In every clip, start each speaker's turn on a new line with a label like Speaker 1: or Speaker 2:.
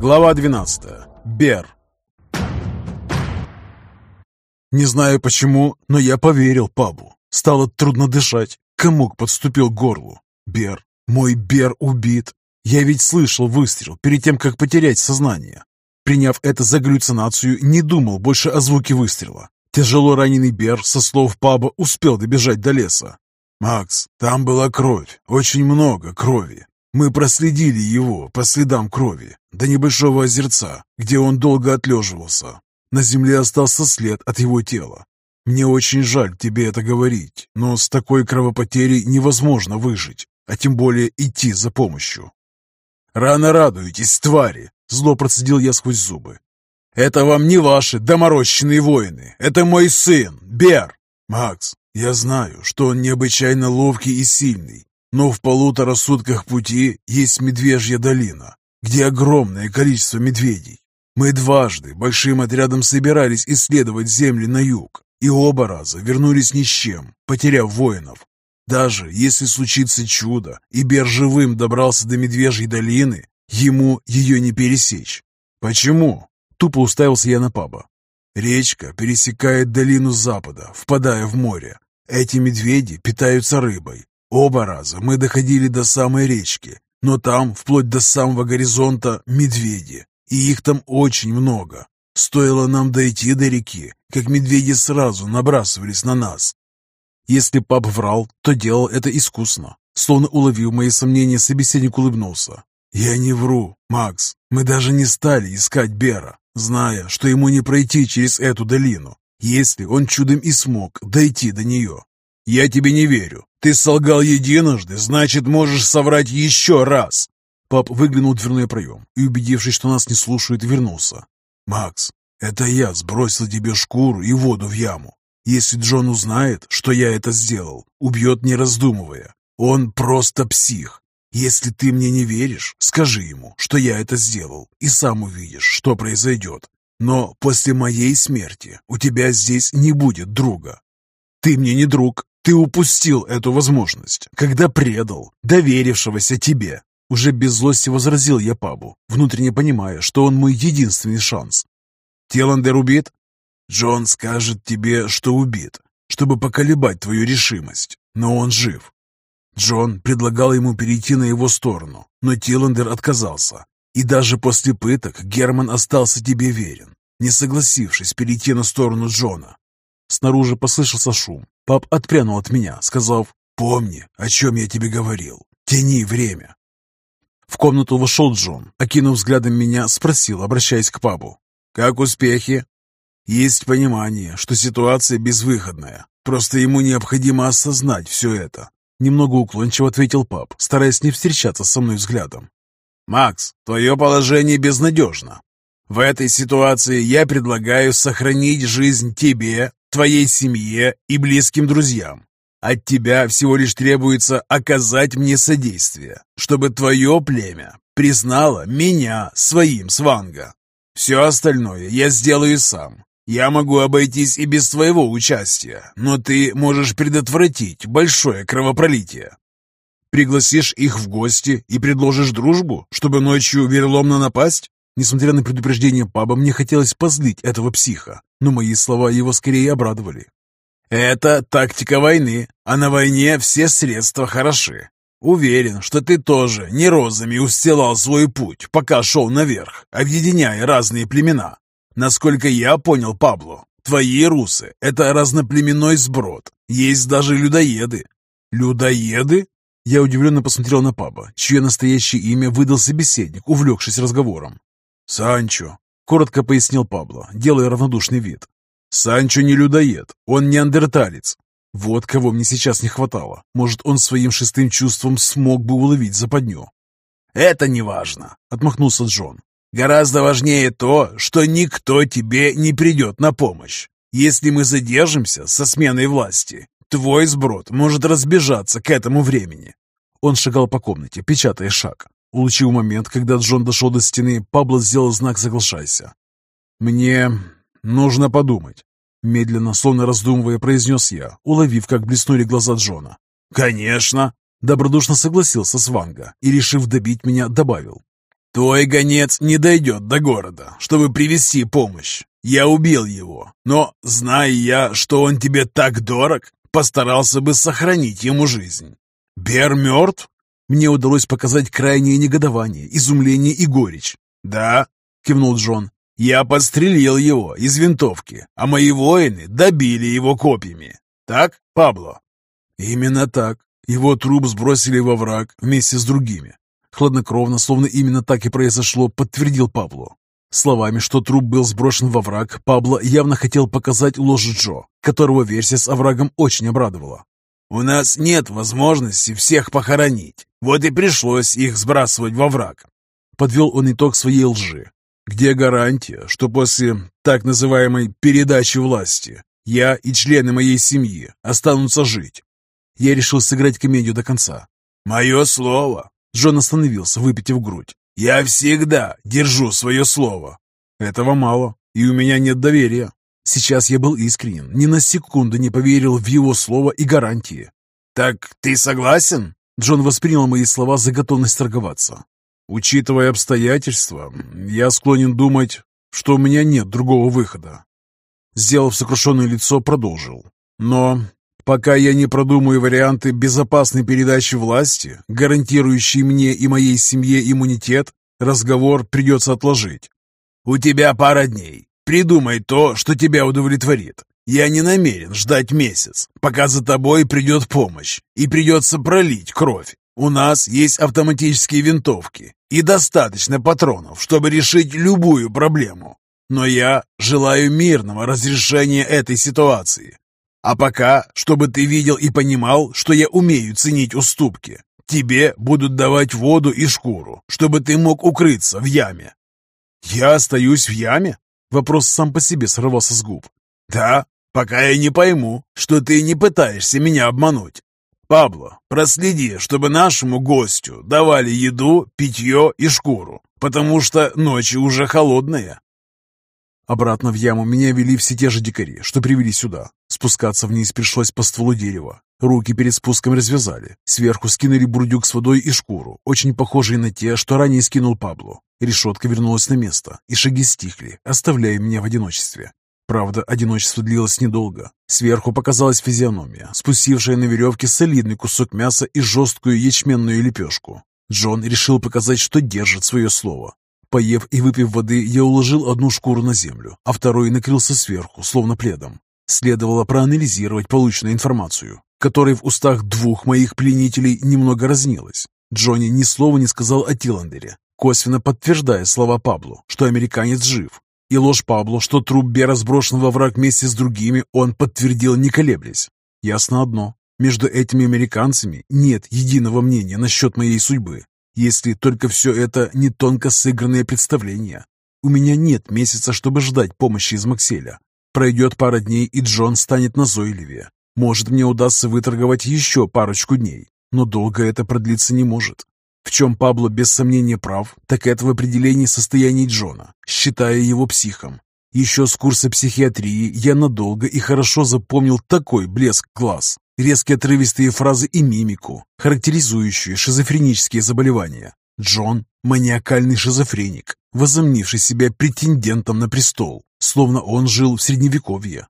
Speaker 1: Глава 12. Бер. Не знаю почему, но я поверил пабу. Стало трудно дышать. Комок подступил к горлу. Бер. Мой Бер убит. Я ведь слышал выстрел перед тем, как потерять сознание. Приняв это за галлюцинацию, не думал больше о звуке выстрела. Тяжело раненый Бер, со слов паба, успел добежать до леса. «Макс, там была кровь, очень много крови. Мы проследили его по следам крови до небольшого озерца, где он долго отлеживался. На земле остался след от его тела. Мне очень жаль тебе это говорить, но с такой кровопотерей невозможно выжить, а тем более идти за помощью. «Рано радуетесь, твари!» — зло процедил я сквозь зубы. «Это вам не ваши доморощенные воины, это мой сын, Бер!» «Макс, я знаю, что он необычайно ловкий и сильный, но в полутора сутках пути есть Медвежья долина, где огромное количество медведей. Мы дважды большим отрядом собирались исследовать земли на юг, и оба раза вернулись ни с чем, потеряв воинов. Даже если случится чудо, и Бер живым добрался до Медвежьей долины, ему ее не пересечь. Почему? Тупо уставился я на паба. Речка пересекает долину запада, впадая в море. Эти медведи питаются рыбой. Оба раза мы доходили до самой речки, но там, вплоть до самого горизонта, медведи. И их там очень много. Стоило нам дойти до реки, как медведи сразу набрасывались на нас. Если пап врал, то делал это искусно. Словно уловив мои сомнения, собеседник улыбнулся. «Я не вру, Макс. Мы даже не стали искать Бера, зная, что ему не пройти через эту долину, если он чудом и смог дойти до нее. Я тебе не верю. Ты солгал единожды, значит, можешь соврать еще раз. Пап выглянул в дверной проем и, убедившись, что нас не слушают, вернулся. «Макс, это я сбросил тебе шкуру и воду в яму. Если Джон узнает, что я это сделал, убьет не раздумывая. Он просто псих. Если ты мне не веришь, скажи ему, что я это сделал, и сам увидишь, что произойдет. Но после моей смерти у тебя здесь не будет друга. Ты мне не друг, ты упустил эту возможность, когда предал доверившегося тебе. Уже без злости возразил я пабу, внутренне понимая, что он мой единственный шанс. Теландер убит? Джон скажет тебе, что убит, чтобы поколебать твою решимость, но он жив. Джон предлагал ему перейти на его сторону, но Тиландер отказался. И даже после пыток Герман остался тебе верен, не согласившись перейти на сторону Джона. Снаружи послышался шум. Пап отпрянул от меня, сказав, «Помни, о чем я тебе говорил. Тяни время. В комнату вошел Джон, окинув взглядом меня, спросил, обращаясь к папу. «Как успехи?» «Есть понимание, что ситуация безвыходная. Просто ему необходимо осознать все это». Немного уклончиво ответил пап, стараясь не встречаться со мной взглядом. «Макс, твое положение безнадежно. В этой ситуации я предлагаю сохранить жизнь тебе, твоей семье и близким друзьям. От тебя всего лишь требуется оказать мне содействие, чтобы твое племя признало меня своим сванга. Все остальное я сделаю сам. Я могу обойтись и без твоего участия, но ты можешь предотвратить большое кровопролитие. Пригласишь их в гости и предложишь дружбу, чтобы ночью вероломно напасть? Несмотря на предупреждение паба, мне хотелось позлить этого психа, но мои слова его скорее обрадовали. Это тактика войны, а на войне все средства хороши. Уверен, что ты тоже не розами устилал свой путь, пока шел наверх, объединяя разные племена. Насколько я понял, Пабло, твои русы — это разноплеменной сброд. Есть даже людоеды. Людоеды? Я удивленно посмотрел на Паба, чье настоящее имя выдал собеседник, увлекшись разговором. «Санчо», — коротко пояснил Пабло, делая равнодушный вид. Санчо не людоед, он неандерталец. Вот кого мне сейчас не хватало. Может, он своим шестым чувством смог бы уловить западню. «Это не важно», — отмахнулся Джон. «Гораздо важнее то, что никто тебе не придет на помощь. Если мы задержимся со сменой власти, твой сброд может разбежаться к этому времени». Он шагал по комнате, печатая шаг. Улучив момент, когда Джон дошел до стены, Пабло сделал знак «Соглашайся». «Мне «Нужно подумать», — медленно, словно раздумывая, произнес я, уловив, как блеснули глаза Джона. «Конечно!» — добродушно согласился с Ванга и, решив добить меня, добавил. Твой гонец не дойдет до города, чтобы привести помощь. Я убил его, но, зная я, что он тебе так дорог, постарался бы сохранить ему жизнь. Бер мертв? Мне удалось показать крайнее негодование, изумление и горечь. «Да», — кивнул Джон, — «я подстрелил его из винтовки, а мои воины добили его копьями. Так, Пабло?» «Именно так. Его труп сбросили во враг вместе с другими. Хладнокровно, словно именно так и произошло, подтвердил Пабло. Словами, что труп был сброшен во враг, Пабло явно хотел показать ложь Джо, которого версия с оврагом очень обрадовала. «У нас нет возможности всех похоронить, вот и пришлось их сбрасывать во враг», — подвел он итог своей лжи. «Где гарантия, что после так называемой «передачи власти» я и члены моей семьи останутся жить?» Я решил сыграть комедию до конца. «Мое слово!» Джон остановился, выпитив грудь. «Я всегда держу свое слово». «Этого мало, и у меня нет доверия». Сейчас я был искренен, ни на секунду не поверил в его слово и гарантии. «Так ты согласен?» Джон воспринял мои слова за готовность торговаться. «Учитывая обстоятельства, я склонен думать, что у меня нет другого выхода». Сделав сокрушенное лицо, продолжил. «Но пока я не продумаю варианты безопасной передачи власти, гарантирующие мне и моей семье иммунитет, разговор придется отложить. У тебя пара дней. Придумай то, что тебя удовлетворит. Я не намерен ждать месяц, пока за тобой придет помощь, и придется пролить кровь. У нас есть автоматические винтовки и достаточно патронов, чтобы решить любую проблему. Но я желаю мирного разрешения этой ситуации. А пока, чтобы ты видел и понимал, что я умею ценить уступки, тебе будут давать воду и шкуру, чтобы ты мог укрыться в яме. Я остаюсь в яме? Вопрос сам по себе сорвался с губ. Да, пока я не пойму, что ты не пытаешься меня обмануть. Пабло, проследи, чтобы нашему гостю давали еду, питье и шкуру, потому что ночи уже холодные. Обратно в яму меня вели все те же дикари, что привели сюда. Спускаться вниз пришлось по стволу дерева. Руки перед спуском развязали. Сверху скинули бурдюк с водой и шкуру, очень похожие на те, что ранее скинул Пабло. Решетка вернулась на место, и шаги стихли, оставляя меня в одиночестве. Правда, одиночество длилось недолго. Сверху показалась физиономия, спустившая на веревке солидный кусок мяса и жесткую ячменную лепешку. Джон решил показать, что держит свое слово. Поев и выпив воды, я уложил одну шкуру на землю, а второй накрылся сверху, словно пледом. Следовало проанализировать полученную информацию, которая в устах двух моих пленителей немного разнилась. Джонни ни слова не сказал о Тиландере, косвенно подтверждая слова Пабло, что американец жив. И ложь Пабло, что труп Бера сброшен во враг вместе с другими, он подтвердил не колеблясь. Ясно одно. Между этими американцами нет единого мнения насчет моей судьбы если только все это не тонко сыгранное представление. У меня нет месяца, чтобы ждать помощи из Макселя. Пройдет пара дней, и Джон станет назойливее. Может, мне удастся выторговать еще парочку дней, но долго это продлиться не может. В чем Пабло без сомнения прав, так это в определении состояния Джона, считая его психом. Еще с курса психиатрии я надолго и хорошо запомнил такой блеск глаз, резкие отрывистые фразы и мимику, характеризующие шизофренические заболевания. Джон – маниакальный шизофреник, возомнивший себя претендентом на престол, словно он жил в Средневековье.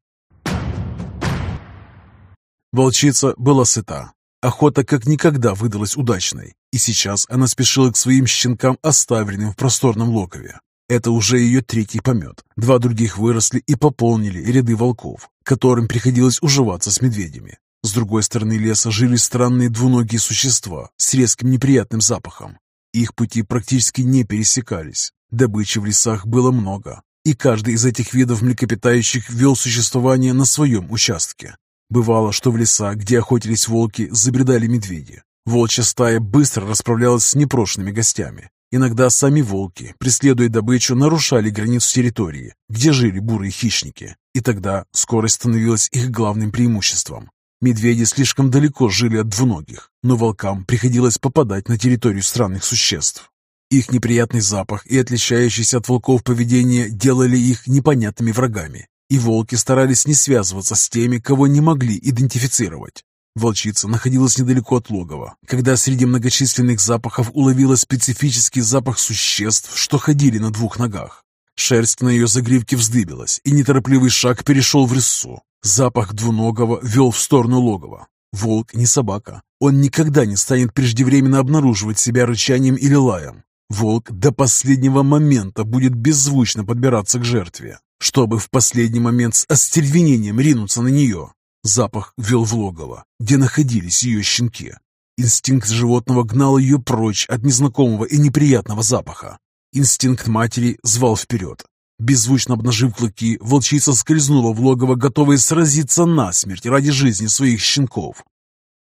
Speaker 1: Волчица была сыта. Охота как никогда выдалась удачной, и сейчас она спешила к своим щенкам, оставленным в просторном логове. Это уже ее третий помет. Два других выросли и пополнили ряды волков, которым приходилось уживаться с медведями. С другой стороны леса жили странные двуногие существа с резким неприятным запахом. Их пути практически не пересекались. Добычи в лесах было много, и каждый из этих видов млекопитающих вел существование на своем участке. Бывало, что в леса, где охотились волки, забредали медведи. Волчья стая быстро расправлялась с непрошенными гостями. Иногда сами волки, преследуя добычу, нарушали границу территории, где жили бурые хищники, и тогда скорость становилась их главным преимуществом. Медведи слишком далеко жили от двуногих, но волкам приходилось попадать на территорию странных существ. Их неприятный запах и отличающийся от волков поведение делали их непонятными врагами, и волки старались не связываться с теми, кого не могли идентифицировать. Волчица находилась недалеко от логова, когда среди многочисленных запахов уловила специфический запах существ, что ходили на двух ногах. Шерсть на ее загривке вздыбилась, и неторопливый шаг перешел в рысу. Запах двуногого вел в сторону логова. Волк не собака. Он никогда не станет преждевременно обнаруживать себя рычанием или лаем. Волк до последнего момента будет беззвучно подбираться к жертве, чтобы в последний момент с остервенением ринуться на нее. Запах вел в логово, где находились ее щенки. Инстинкт животного гнал ее прочь от незнакомого и неприятного запаха. Инстинкт матери звал вперед. Беззвучно обнажив клыки, волчица скользнула в логово, готовая сразиться насмерть ради жизни своих щенков.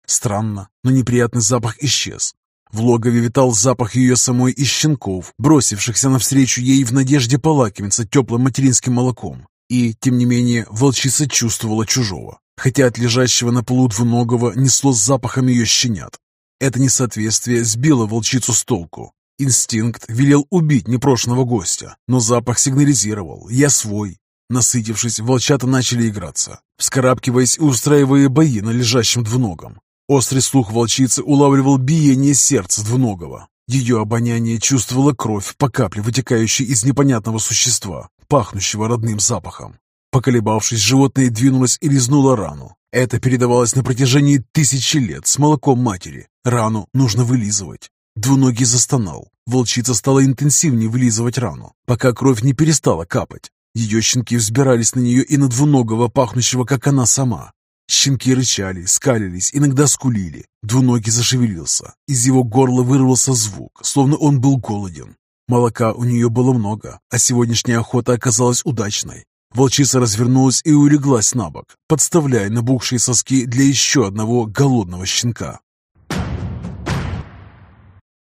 Speaker 1: Странно, но неприятный запах исчез. В логове витал запах ее самой и щенков, бросившихся навстречу ей в надежде полакомиться теплым материнским молоком. И, тем не менее, волчица чувствовала чужого, хотя от лежащего на полу двуногого несло запахом ее щенят. Это несоответствие сбило волчицу с толку. Инстинкт велел убить непрошенного гостя, но запах сигнализировал «я свой». Насытившись, волчата начали играться, вскарабкиваясь и устраивая бои на лежащем двуногом. Острый слух волчицы улавливал биение сердца двуногого. Ее обоняние чувствовало кровь по капле, вытекающей из непонятного существа, пахнущего родным запахом. Поколебавшись, животное двинулось и лизнуло рану. Это передавалось на протяжении тысячи лет с молоком матери. Рану нужно вылизывать. Двуногий застонал. Волчица стала интенсивнее вылизывать рану, пока кровь не перестала капать. Ее щенки взбирались на нее и на двуногого, пахнущего, как она сама. Щенки рычали, скалились, иногда скулили. Двуногий зашевелился. Из его горла вырвался звук, словно он был голоден. Молока у нее было много, а сегодняшняя охота оказалась удачной. Волчица развернулась и улеглась на бок, подставляя набухшие соски для еще одного голодного щенка.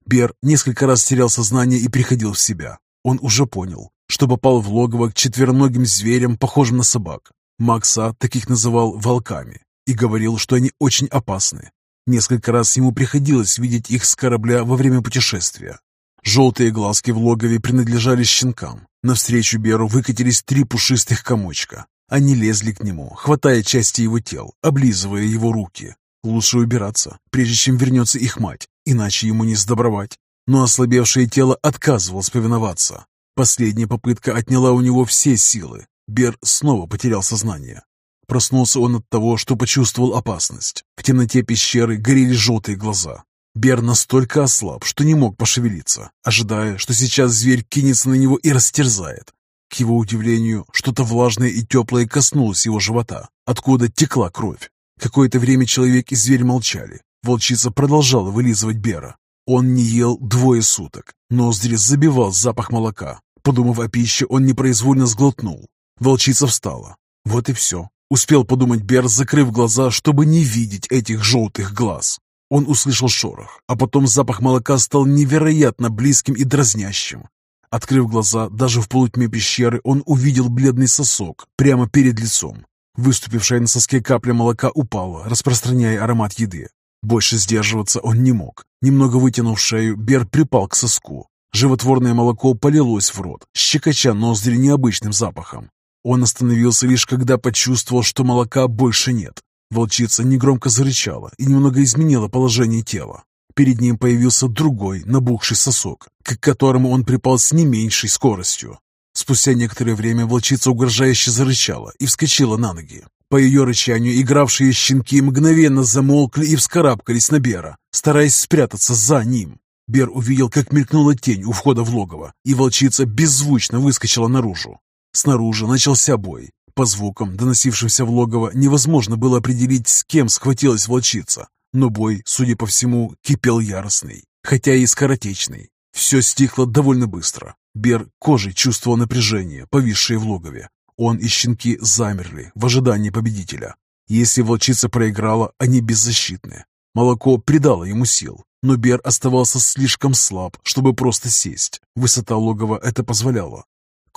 Speaker 1: Бер несколько раз терял сознание и приходил в себя. Он уже понял, что попал в логово к четвероногим зверям, похожим на собак. Макса таких называл волками и говорил, что они очень опасны. Несколько раз ему приходилось видеть их с корабля во время путешествия. Желтые глазки в логове принадлежали щенкам. Навстречу Беру выкатились три пушистых комочка. Они лезли к нему, хватая части его тел, облизывая его руки. Лучше убираться, прежде чем вернется их мать иначе ему не сдобровать. Но ослабевшее тело отказывалось повиноваться. Последняя попытка отняла у него все силы. Бер снова потерял сознание. Проснулся он от того, что почувствовал опасность. В темноте пещеры горели желтые глаза. Бер настолько ослаб, что не мог пошевелиться, ожидая, что сейчас зверь кинется на него и растерзает. К его удивлению, что-то влажное и теплое коснулось его живота, откуда текла кровь. Какое-то время человек и зверь молчали, Волчица продолжала вылизывать Бера. Он не ел двое суток. Ноздри забивал запах молока. Подумав о пище, он непроизвольно сглотнул. Волчица встала. Вот и все. Успел подумать Бер, закрыв глаза, чтобы не видеть этих желтых глаз. Он услышал шорох, а потом запах молока стал невероятно близким и дразнящим. Открыв глаза, даже в полутьме пещеры, он увидел бледный сосок прямо перед лицом. Выступившая на соске капля молока упала, распространяя аромат еды. Больше сдерживаться он не мог. Немного вытянув шею, Бер припал к соску. Животворное молоко полилось в рот, щекоча ноздри необычным запахом. Он остановился лишь когда почувствовал, что молока больше нет. Волчица негромко зарычала и немного изменила положение тела. Перед ним появился другой, набухший сосок, к которому он припал с не меньшей скоростью. Спустя некоторое время волчица угрожающе зарычала и вскочила на ноги. По ее рычанию игравшие щенки мгновенно замолкли и вскарабкались на Бера, стараясь спрятаться за ним. Бер увидел, как мелькнула тень у входа в логово, и волчица беззвучно выскочила наружу. Снаружи начался бой. По звукам, доносившимся в логово, невозможно было определить, с кем схватилась волчица. Но бой, судя по всему, кипел яростный, хотя и скоротечный. Все стихло довольно быстро. Бер кожей чувствовал напряжение, повисшее в логове. Он и щенки замерли в ожидании победителя. Если волчица проиграла, они беззащитны. Молоко придало ему сил, но Бер оставался слишком слаб, чтобы просто сесть. Высота логова это позволяла.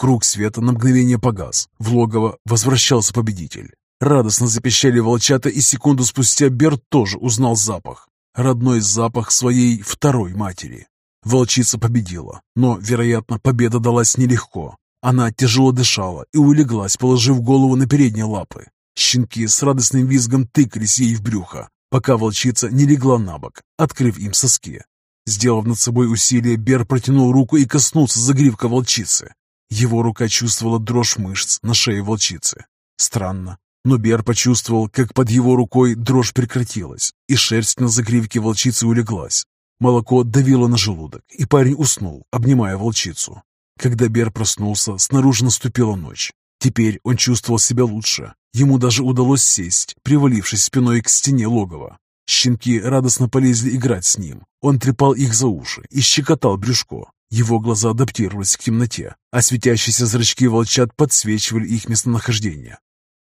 Speaker 1: Круг света на мгновение погас. В логово возвращался победитель. Радостно запищали волчата, и секунду спустя Бер тоже узнал запах. Родной запах своей второй матери. Волчица победила, но, вероятно, победа далась нелегко. Она тяжело дышала и улеглась, положив голову на передние лапы. Щенки с радостным визгом тыкались ей в брюхо. пока волчица не легла на бок, открыв им соски. Сделав над собой усилие, Бер протянул руку и коснулся загривка волчицы. Его рука чувствовала дрожь мышц на шее волчицы. Странно, но Бер почувствовал, как под его рукой дрожь прекратилась, и шерсть на загривке волчицы улеглась. Молоко давило на желудок, и парень уснул, обнимая волчицу. Когда Бер проснулся, снаружи наступила ночь. Теперь он чувствовал себя лучше. Ему даже удалось сесть, привалившись спиной к стене логова. Щенки радостно полезли играть с ним. Он трепал их за уши и щекотал брюшко. Его глаза адаптировались к темноте, а светящиеся зрачки волчат подсвечивали их местонахождение.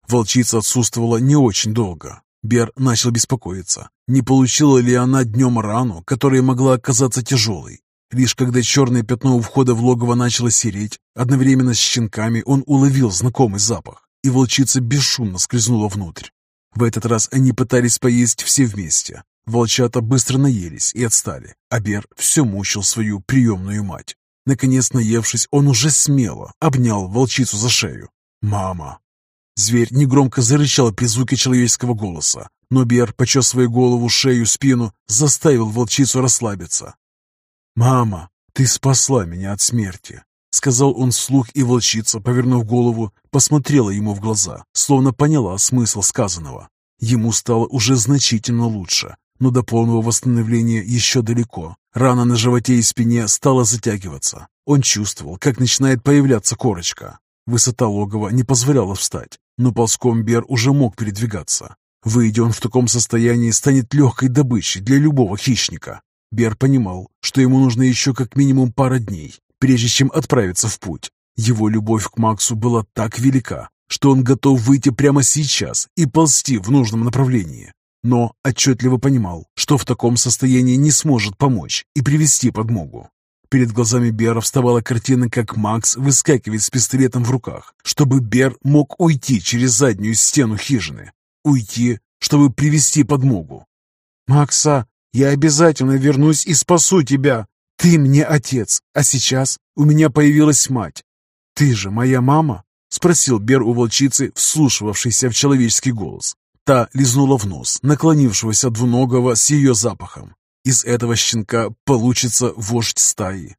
Speaker 1: Волчица отсутствовала не очень долго. Бер начал беспокоиться. Не получила ли она днем рану, которая могла оказаться тяжелой? Лишь когда черное пятно у входа в логово начало сереть, одновременно с щенками он уловил знакомый запах, и волчица бесшумно скользнула внутрь. В этот раз они пытались поесть все вместе. Волчата быстро наелись и отстали, а Бер все мучил свою приемную мать. Наконец, наевшись, он уже смело обнял волчицу за шею. «Мама!» Зверь негромко зарычал при звуке человеческого голоса, но Бер, почесывая голову, шею, спину, заставил волчицу расслабиться. «Мама, ты спасла меня от смерти!» Сказал он вслух, и волчица, повернув голову, посмотрела ему в глаза, словно поняла смысл сказанного. Ему стало уже значительно лучше, но до полного восстановления еще далеко. Рана на животе и спине стала затягиваться. Он чувствовал, как начинает появляться корочка. Высота логова не позволяла встать, но ползком Бер уже мог передвигаться. Выйдя он в таком состоянии, станет легкой добычей для любого хищника. Бер понимал, что ему нужно еще как минимум пара дней, прежде чем отправиться в путь. Его любовь к Максу была так велика, что он готов выйти прямо сейчас и ползти в нужном направлении. Но отчетливо понимал, что в таком состоянии не сможет помочь и привести подмогу. Перед глазами Бера вставала картина, как Макс выскакивает с пистолетом в руках, чтобы Бер мог уйти через заднюю стену хижины. Уйти, чтобы привести подмогу. «Макса, я обязательно вернусь и спасу тебя!» «Ты мне отец, а сейчас у меня появилась мать. Ты же моя мама?» — спросил Бер у волчицы, вслушивавшийся в человеческий голос. Та лизнула в нос, наклонившегося двуногого с ее запахом. Из этого щенка получится вождь стаи.